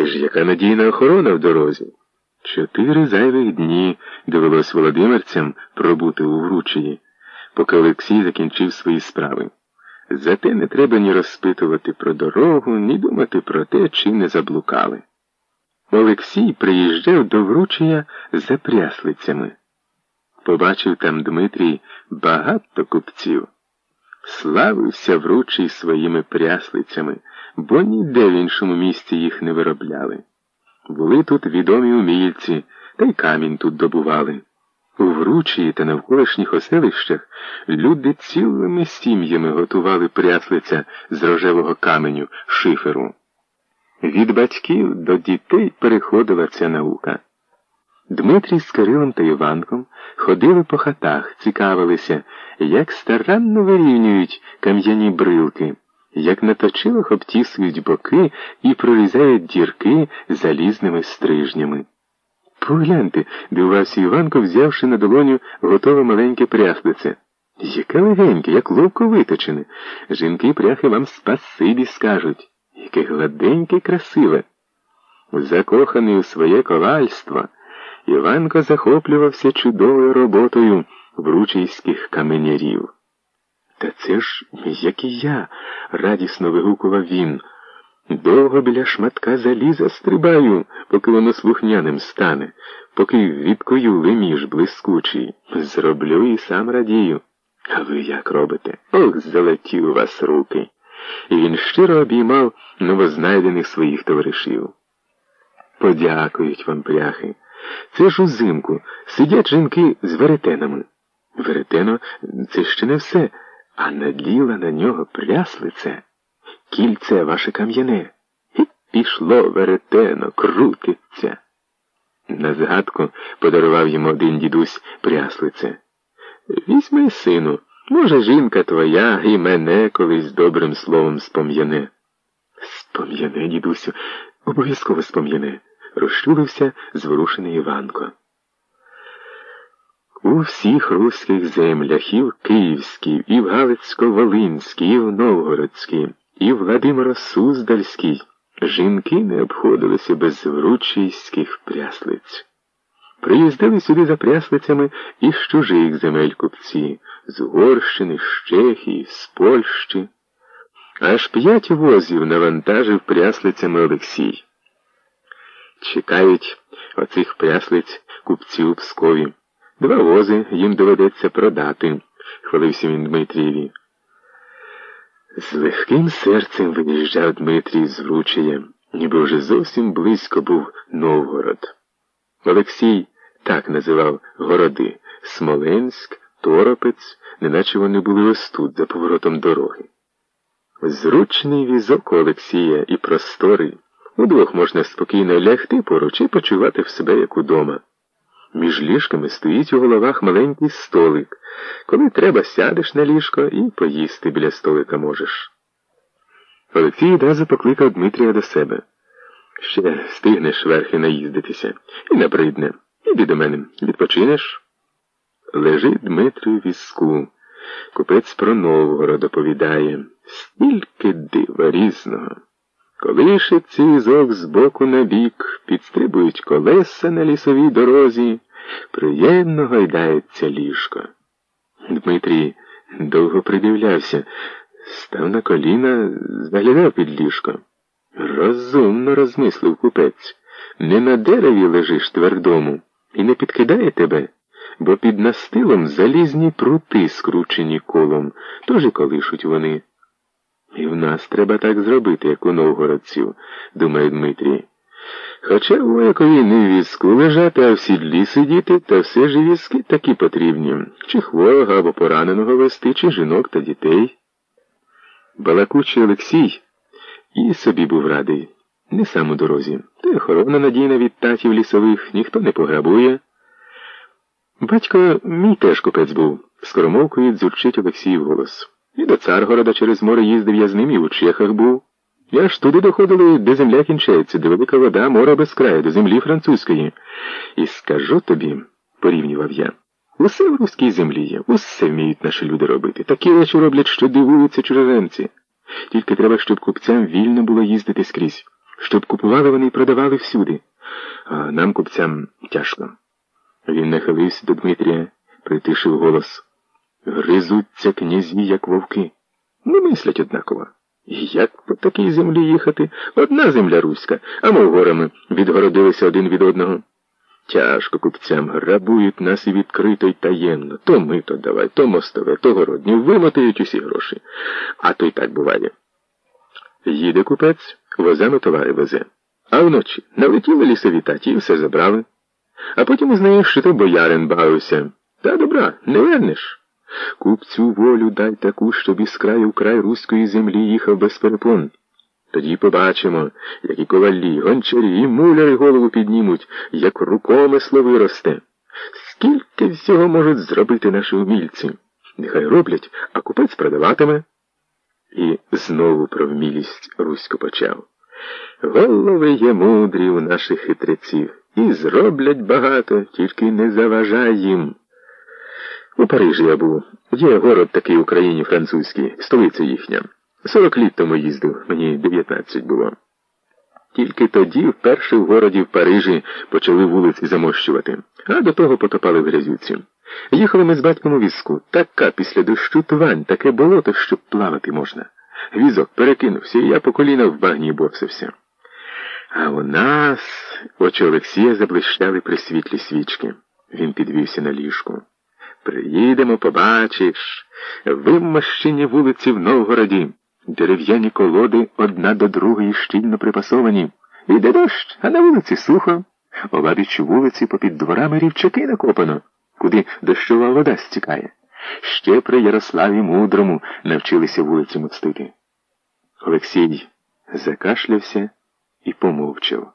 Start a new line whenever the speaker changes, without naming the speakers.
Це ж яка надійна охорона в дорозі. Чотири зайвих дні довелось володимирцям пробути у вручії, поки Олексій закінчив свої справи. Зате не треба ні розпитувати про дорогу, ні думати про те, чи не заблукали. Олексій приїжджав до вручення за пряслицями. Побачив там Дмитрій багато купців. Славився вручий своїми пряслицями, бо ніде в іншому місці їх не виробляли. Були тут відомі умільці, та й камінь тут добували. У Вручії та навколишніх оселищах люди цілими сім'ями готували пряслиця з рожевого каменю, шиферу. Від батьків до дітей переходила ця наука. Дмитрій з Кирилом та Іванком ходили по хатах, цікавилися, як старанно вирівнюють кам'яні брилки, як на точилах обтісують боки і прорізають дірки залізними стрижнями. Погляньте, дивувався Іванко, взявши на долоню готове маленьке пряслице. Яке легеньке, як ловко виточене. Жінки пряхи вам спасибі скажуть. Яке гладеньке, красиве. Закоханий у своє ковальство, Іванко захоплювався чудовою роботою вручийських каменярів. Та це ж, як і я, радісно вигукував він. Довго біля шматка заліза стрибаю, поки воно слухняним стане, поки відкою леміж блискучий. Зроблю і сам радію. А ви як робите? Ох, золоті у вас руки. І він щиро обіймав новознайдених своїх товаришів. Подякують вам, пряхи. Це ж узимку сидять жінки з веретенами. Веретено це ще не все, а надліла на нього пряслице кільце ваше кам'яне. І пішло веретено, крутиться. На згадку подарував йому один дідусь пряслице. Візьми, сину, може, жінка твоя і мене колись добрим словом спом'яне. Спом'яне, дідусю, обов'язково спом'яне, розчулився зворушений Іванко. У всіх руських землях, і в Київській, і в Галицько-Волинській, і в Новгородській і Владимира Суздальський жінки не обходилися без вручийських пряслиць. Приїздили сюди за пряслицями із чужих земель купці, з Угорщини, з Чехії, з Польщі. Аж п'ять возів навантажив пряслицями Олексій. Чекають оцих пряслиць купці у Пскові. Два вози їм доведеться продати, хвалився він Дмитрієві. З легким серцем виїжджав Дмитрій з Вручія, ніби вже зовсім близько був Новгород. Олексій так називав городи Смоленськ, Торопець, неначе вони були ось тут, за поворотом дороги. Зручний візок у Олексія і просторий. Удвох можна спокійно лягти поруч і почувати в себе як удома. Між ліжками стоїть у головах маленький столик. Коли треба, сядеш на ліжко і поїсти біля столика можеш. Олексій одразу покликав Дмитрія до себе. Ще встигнеш верхи наїздитися і набридне. Іди до мене, відпочинеш. Лежить Дмитрий в візку. Купець про Новгород оповідає. Стільки дива різного. Колишиться візок з боку на бік, підстрибують колеса на лісовій дорозі, приємно гайдається ліжко. Дмитрій довго придивлявся, став на коліна, заглядав під ліжко. Розумно розмислив купець. Не на дереві лежиш твердому і не підкидає тебе, бо під настилом залізні прути скручені колом, тож і колишуть вони. І в нас треба так зробити, як у новгородців, думає Дмитрій. Хоча воякові не в візку лежати, а в сідлі сидіти, та все ж візки такі потрібні, чи хворого або пораненого вести, чи жінок та дітей. Балакучий Олексій і собі був радий, не сам у дорозі, та й охорона надійна від татів лісових, ніхто не пограбує. Батько мій теж купець був, скоромовкою дзурчить Олексій голос. І до Царгорода через море їздив я з ним і у Чехах був. Я ж туди доходили, де земля кінчається, де велика вода, море без краю, до землі французької. І скажу тобі, порівнював я, усе в руській землі є, усе вміють наші люди робити. Такі речі роблять, що дивуються чужеземці. Тільки треба, щоб купцям вільно було їздити скрізь. щоб купували вони і продавали всюди. А нам, купцям, тяжко. Він нахилився до Дмитрія, притишив голос. Гризуться князі, як вовки. Не мислять однаково. Як по такій землі їхати? Одна земля руська, а ми горами відгородилися один від одного. Тяжко купцям грабують нас і відкрито й таємно. То мито давай, то мостове, то городні, вимотають усі гроші. А то й так буває. Їде купець, возами товари везе. А вночі налетіли лісові таті і все забрали. А потім узнаєш, що то боярин бавився. Та добра, не вернеш. Купцю волю дай таку, щоб із краю в край руської землі їхав без перепон. Тоді побачимо, як і ковалі, гончарі і муляри голову піднімуть, як рукомисло виросте. Скільки всього можуть зробити наші умільці? Нехай роблять, а купець продаватиме. І знову про вмілість Русько почав. Голови є мудрі у наших хитреців, і зроблять багато, тільки не заважай їм. У Парижі я був. Є город такий в Україні французький, столиця їхня. Сорок літ тому їздив, мені дев'ятнадцять було. Тільки тоді, вперше в городі в Парижі, почали вулиці замощувати, а до того потопали в грязюці. Їхали ми з батьком у візку. Така після дощу твань, таке болото, що плавати можна. Візок перекинувся, і я по коліна в багні бовсився. А у нас очі Олексія заблищали при світлі свічки. Він підвівся на ліжку. Приїдемо, побачиш, вимощені вулиці в Новгороді, дерев'яні колоди одна до другої щільно припасовані. Іде дощ, а на вулиці сухо. Обабіч вулиці попід дворами рівчаки накопано, куди дощова вода стікає. Ще при Ярославі Мудрому навчилися вулиці мостити. Олексій закашлявся і помовчав.